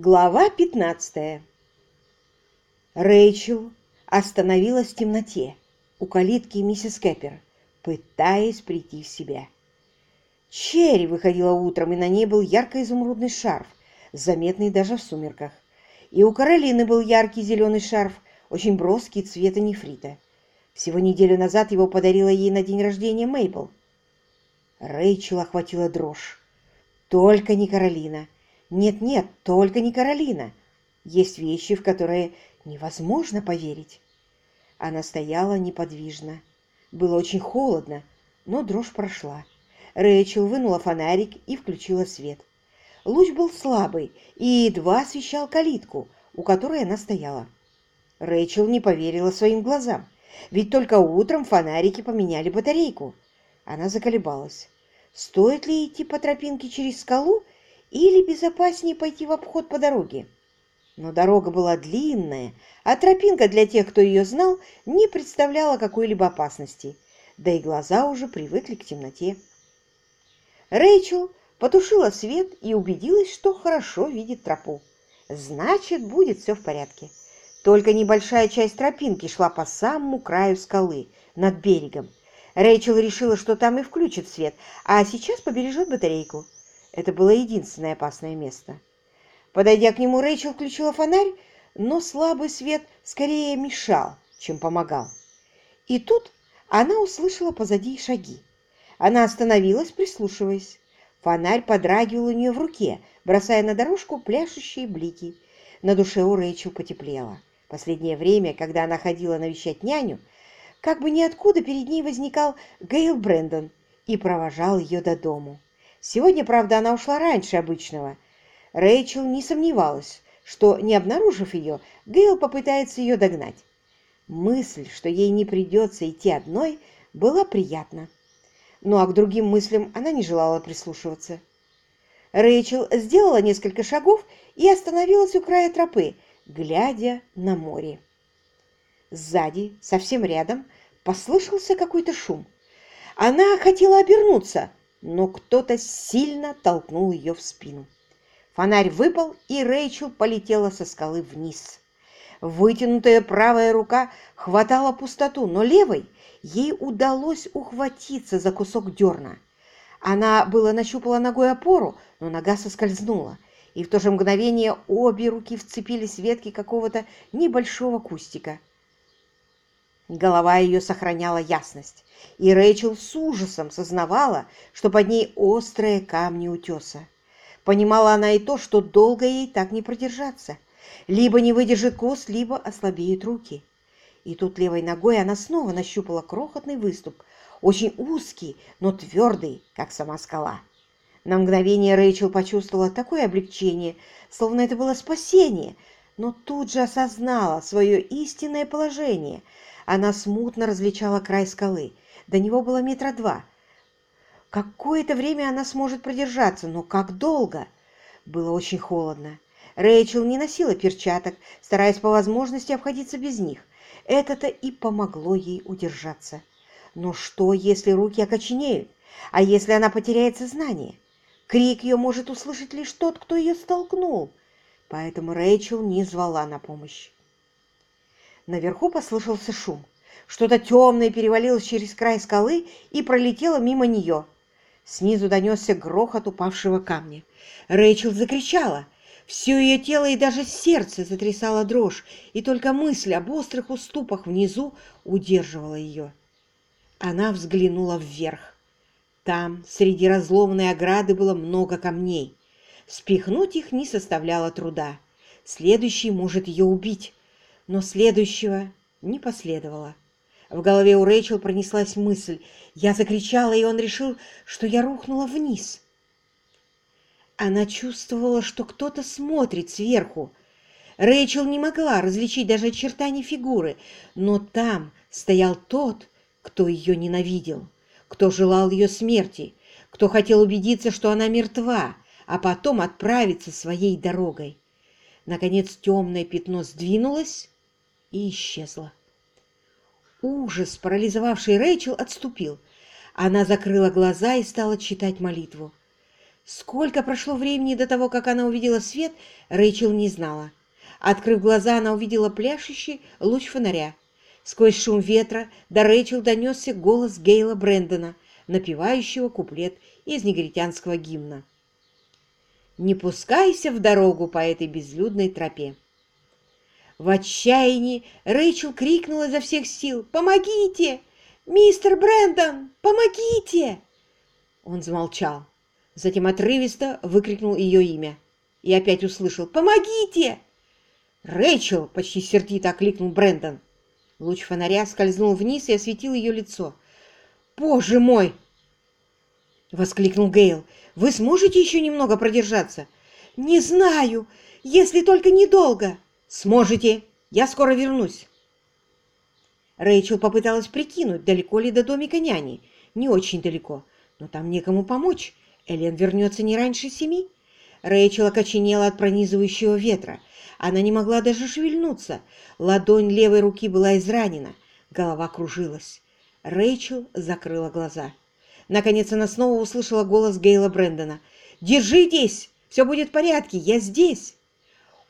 Глава 15 Рэйчел остановилась в темноте у калитки миссис Кэппер, пытаясь прийти в себя. Черри выходила утром, и на ней был ярко-изумрудный шарф, заметный даже в сумерках. И у Каролины был яркий зеленый шарф, очень броский цвета нефрита. Всего неделю назад его подарила ей на день рождения Мейбл. Рэйчел охватила дрожь. Только не Каролина. Нет-нет, только не Каролина. Есть вещи, в которые невозможно поверить. Она стояла неподвижно. Было очень холодно, но дрожь прошла. Рэйчел вынула фонарик и включила свет. Луч был слабый и едва освещал калитку, у которой она стояла. Рэйчел не поверила своим глазам, ведь только утром фонарики поменяли батарейку. Она заколебалась. Стоит ли идти по тропинке через скалу или безопаснее пойти в обход по дороге? Но дорога была длинная, а тропинка для тех, кто ее знал, не представляла какой-либо опасности, да и глаза уже привыкли к темноте. Рэйчел потушила свет и убедилась, что хорошо видит тропу. Значит, будет все в порядке. Только небольшая часть тропинки шла по самому краю скалы, над берегом. Рэйчел решила, что там и включит свет, а сейчас побережет батарейку. Это было единственное опасное место. Подойдя к нему, Рэйчел включила фонарь, но слабый свет скорее мешал, чем помогал. И тут она услышала позади шаги. Она остановилась, прислушиваясь. Фонарь подрагивал у нее в руке, бросая на дорожку пляшущие блики. На душе у Рэйчел потеплело. Последнее время, когда она ходила навещать няню, как бы ниоткуда перед ней возникал Гейл Брэндон и провожал ее до дому. Сегодня, правда, она ушла раньше обычного. Рэйчел не сомневалась, что, не обнаружив ее, Гейл попытается ее догнать. Мысль, что ей не придется идти одной, была приятна. Ну а к другим мыслям она не желала прислушиваться. Рэйчел сделала несколько шагов и остановилась у края тропы, глядя на море. Сзади, совсем рядом, послышался какой-то шум. Она хотела обернуться, но кто-то сильно толкнул ее в спину. Фонарь выпал, и Рэйчел полетела со скалы вниз. Вытянутая правая рука хватала пустоту, но левой ей удалось ухватиться за кусок дерна. Она было нащупала ногой опору, но нога соскользнула, и в то же мгновение обе руки вцепились в ветки какого-то небольшого кустика. Голова ее сохраняла ясность, и Рэйчел с ужасом сознавала, что под ней острые камни утеса. Понимала она и то, что долго ей так не продержаться. Либо не выдержит кост, либо ослабеют руки. И тут левой ногой она снова нащупала крохотный выступ, очень узкий, но твердый, как сама скала. На мгновение Рэйчел почувствовала такое облегчение, словно это было спасение, но тут же осознала свое истинное положение – она смутно различала край скалы. До него было метра два. Какое-то время она сможет продержаться, но как долго? Было очень холодно. Рэйчел не носила перчаток, стараясь по возможности обходиться без них. Это-то и помогло ей удержаться. Но что, если руки окоченеют? А если она потеряет сознание? Крик ее может услышать лишь тот, кто ее столкнул. Поэтому Рэйчел не звала на помощь. Наверху послышался шум. Что-то темное перевалилось через край скалы и пролетело мимо нее. Снизу донесся грохот упавшего камня. Рэйчел закричала. Все ее тело и даже сердце затрясало дрожь, и только мысль об острых уступах внизу удерживала ее. Она взглянула вверх. Там, среди разломанной ограды, было много камней. Спихнуть их не составляло труда. Следующий может ее убить но следующего не последовало. В голове у Рэйчел пронеслась мысль. Я закричала, и он решил, что я рухнула вниз. Она чувствовала, что кто-то смотрит сверху. Рэйчел не могла различить даже очертания фигуры, но там стоял тот, кто ее ненавидел, кто желал ее смерти, кто хотел убедиться, что она мертва, а потом отправиться своей дорогой. Наконец темное пятно сдвинулось, и исчезла. Ужас, парализовавший Рэйчел, отступил. Она закрыла глаза и стала читать молитву. Сколько прошло времени до того, как она увидела свет, Рэйчел не знала. Открыв глаза, она увидела пляшущий луч фонаря. Сквозь шум ветра до Рэйчел донесся голос Гейла Брэндона, напевающего куплет из негритянского гимна. «Не пускайся в дорогу по этой безлюдной тропе». В отчаянии Рэйчел крикнула изо всех сил «Помогите! Мистер Брэндон, помогите!» Он замолчал. Затем отрывисто выкрикнул ее имя. И опять услышал «Помогите!» «Рэйчел!» — почти сердито окликнул Брэндон. Луч фонаря скользнул вниз и осветил ее лицо. «Боже мой!» — воскликнул Гейл. «Вы сможете еще немного продержаться?» «Не знаю, если только недолго». «Сможете. Я скоро вернусь». Рэйчел попыталась прикинуть, далеко ли до домика няни. Не очень далеко, но там некому помочь. Элен вернется не раньше семи. Рэйчел окоченела от пронизывающего ветра. Она не могла даже шевельнуться. Ладонь левой руки была изранена. Голова кружилась. Рэйчел закрыла глаза. Наконец она снова услышала голос Гейла Брэндона. «Держитесь! Все будет в порядке! Я здесь!»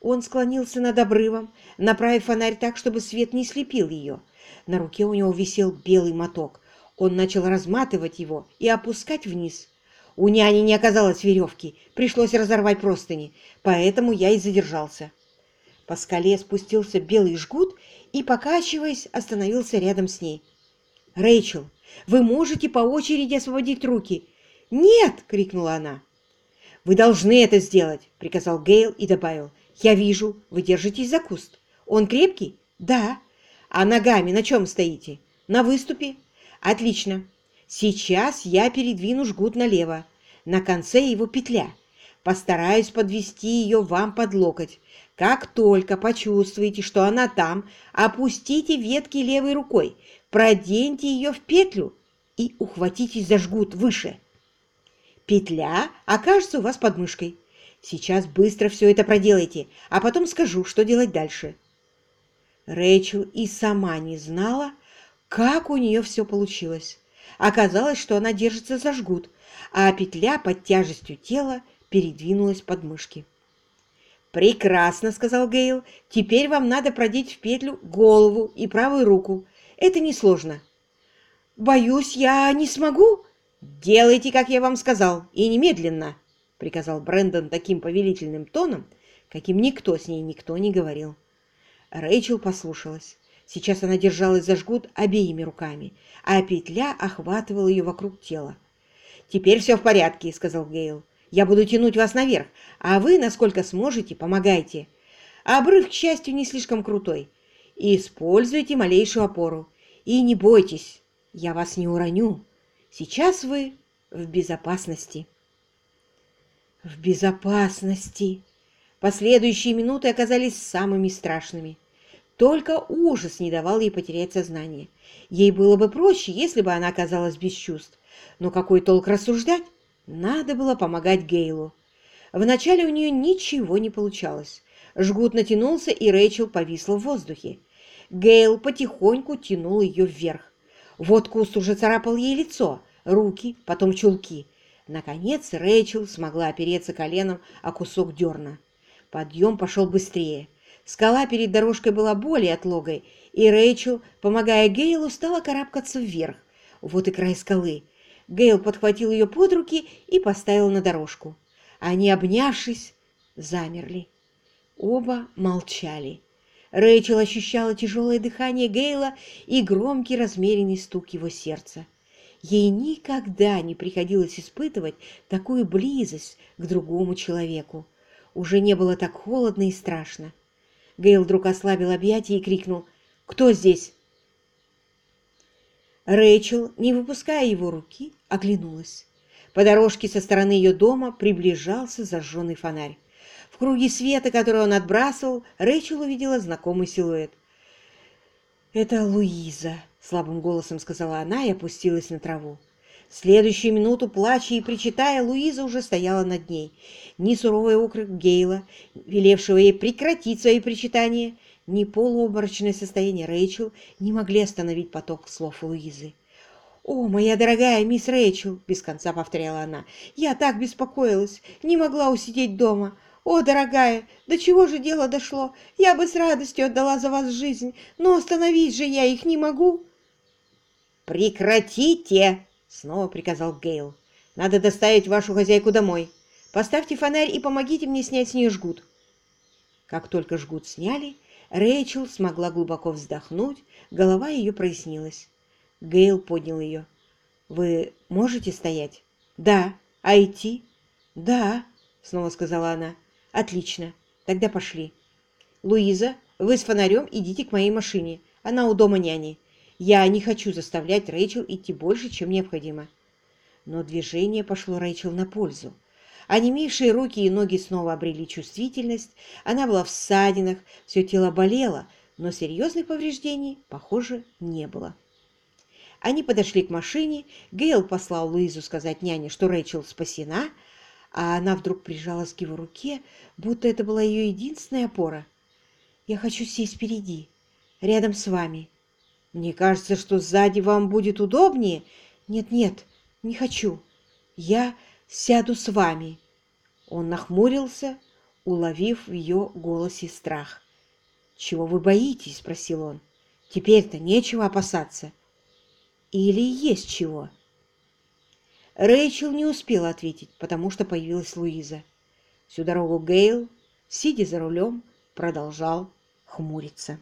Он склонился над обрывом, направив фонарь так, чтобы свет не слепил ее. На руке у него висел белый моток. Он начал разматывать его и опускать вниз. У няни не оказалось веревки, пришлось разорвать простыни, поэтому я и задержался. По скале спустился белый жгут и, покачиваясь, остановился рядом с ней. «Рэйчел, вы можете по очереди освободить руки?» «Нет!» — крикнула она. «Вы должны это сделать!» — приказал Гейл и добавил. «Я вижу, вы держитесь за куст. Он крепкий?» «Да». «А ногами на чем стоите?» «На выступе». «Отлично. Сейчас я передвину жгут налево. На конце его петля. Постараюсь подвести ее вам под локоть. Как только почувствуете, что она там, опустите ветки левой рукой, проденьте ее в петлю и ухватитесь за жгут выше. Петля окажется у вас под мышкой. Сейчас быстро все это проделайте, а потом скажу, что делать дальше. Рэйчел и сама не знала, как у нее все получилось. Оказалось, что она держится за жгут, а петля под тяжестью тела передвинулась под мышки. «Прекрасно», — сказал Гейл. «Теперь вам надо продеть в петлю голову и правую руку. Это несложно». «Боюсь, я не смогу». «Делайте, как я вам сказал, и немедленно», — приказал Брэндон таким повелительным тоном, каким никто с ней никто не говорил. Рэйчел послушалась. Сейчас она держалась за жгут обеими руками, а петля охватывала ее вокруг тела. «Теперь все в порядке», — сказал Гейл. Я буду тянуть вас наверх, а вы, насколько сможете, помогайте. Обрыв, к счастью, не слишком крутой. Используйте малейшую опору. И не бойтесь, я вас не уроню. Сейчас вы в безопасности. В безопасности. Последующие минуты оказались самыми страшными. Только ужас не давал ей потерять сознание. Ей было бы проще, если бы она оказалась без чувств. Но какой толк рассуждать? Надо было помогать Гейлу. Вначале у нее ничего не получалось. Жгут натянулся, и Рэйчел повисла в воздухе. Гейл потихоньку тянул ее вверх. Вот куст уже царапал ей лицо, руки, потом чулки. Наконец Рэйчел смогла опереться коленом о кусок дерна. Подъем пошел быстрее. Скала перед дорожкой была более отлогой, и Рэйчел, помогая Гейлу, стала карабкаться вверх. Вот и край скалы. Гейл подхватил ее под руки и поставил на дорожку. Они, обнявшись, замерли. Оба молчали. Рэйчел ощущала тяжелое дыхание Гейла и громкий размеренный стук его сердца. Ей никогда не приходилось испытывать такую близость к другому человеку. Уже не было так холодно и страшно. Гейл вдруг ослабил объятия и крикнул «Кто здесь?» Рэйчел, не выпуская его руки, оглянулась. По дорожке со стороны ее дома приближался зажженный фонарь. В круге света, который он отбрасывал, Рэйчел увидела знакомый силуэт. «Это Луиза», — слабым голосом сказала она и опустилась на траву. В следующую минуту, плача и причитая, Луиза уже стояла над ней. Ни суровый окрик Гейла, велевшего ей прекратить свои причитания, ни полуоборочное состояние Рэйчел не могли остановить поток слов Луизы. «О, моя дорогая мисс Рэйчел!» — без конца повторяла она. «Я так беспокоилась, не могла усидеть дома. О, дорогая, до чего же дело дошло? Я бы с радостью отдала за вас жизнь, но остановить же я их не могу!» «Прекратите!» — снова приказал Гейл. «Надо доставить вашу хозяйку домой. Поставьте фонарь и помогите мне снять с нее жгут». Как только жгут сняли, Рэйчел смогла глубоко вздохнуть, голова ее прояснилась. Гейл поднял ее. «Вы можете стоять?» «Да. А идти?» «Да», — снова сказала она. «Отлично. Тогда пошли. Луиза, вы с фонарем идите к моей машине. Она у дома няни. Я не хочу заставлять Рэйчел идти больше, чем необходимо». Но движение пошло Рэйчел на пользу. Онемевшие руки и ноги снова обрели чувствительность, она была в ссадинах, все тело болело, но серьезных повреждений, похоже, не было. Они подошли к машине, Гейл послал Луизу сказать няне, что Рэйчел спасена, а она вдруг прижалась к его руке, будто это была ее единственная опора. «Я хочу сесть впереди, рядом с вами. Мне кажется, что сзади вам будет удобнее. Нет-нет, не хочу. Я сяду с вами». Он нахмурился, уловив в ее голосе страх. «Чего вы боитесь?» — спросил он. «Теперь-то нечего опасаться. Или есть чего?» Рэйчел не успела ответить, потому что появилась Луиза. Всю дорогу Гейл, сидя за рулем, продолжал хмуриться.